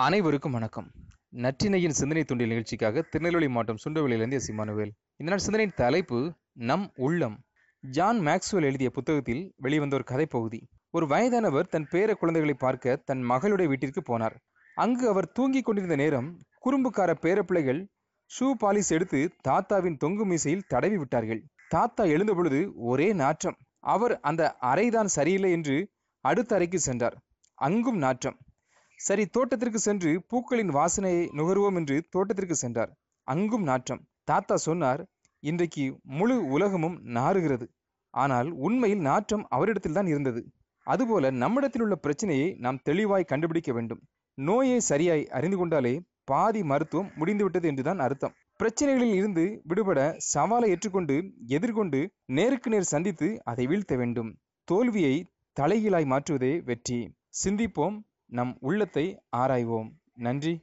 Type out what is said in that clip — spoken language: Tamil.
அனைவருக்கும் வணக்கம். நற்றினையின் சிந்தனை துண்டில் நிகழ்ச்சிக்காக திருநெல்வேலி மாவட்டம் சுண்டவெளியிலிருந்து எஸ். இமானுவேல். இந்த நாள் சிந்தனையின் தலைப்பு நம் உள்ளம். ஜான் மேக்ஸ்வெல் எழுதிய புத்தகத்தில் வெளிவந்த ஒரு கதை பகுதி ஒரு வயதானவர் தன் பேர குழந்தைகளை பார்க்க தன் மகளுடைய வீட்டிற்கு போனார். அங்கு அவர் தூங்கிக் கொண்டிருந்த நேரம் குறும்புக்கார பேரப்பிள்ளைகள் ஷூ பாலிஸ் எடுத்து தாத்தாவின் தொங்கு மீசையில் தடவி விட்டார்கள். தாத்தா எழுந்த பொழுது ஒரே நாற்றம். அவர் அந்த அறைதான் சரியில்லை என்று அடுத்த அறைக்கு சென்றார். அங்கும் நாற்றம். சரி தோட்டத்திற்கு சென்று பூக்களின் வாசனையை நுகர்வோம் என்று தோட்டத்திற்கு சென்றார். அங்கும் நாற்றம். தாத்தா சொன்னார் இன்றைக்கு முழு உலகமும் நாறுகிறது. ஆனால் உண்மையில் நாற்றம் அவரிடத்தில் தான் இருந்தது. அதுபோல நம்மிடத்தில் உள்ள பிரச்சனையை நாம் தெளிவாய் கண்டுபிடிக்க வேண்டும். நோயை சரியாய் அறிந்து கொண்டாலே பாதி மருத்துவம் முடிந்துவிட்டது என்றுதான் அர்த்தம். பிரச்சனைகளில் இருந்து விடுபட சவாலை ஏற்றுக்கொண்டு எதிர்கொண்டு நேருக்கு நேர் சந்தித்து அதை வீழ்த்த வேண்டும். தோல்வியை தலைகீழாய் மாற்றுவதே வெற்றி. சிந்திப்போம். நம் உள்ளத்தை ஆராய்வோம். நன்றி.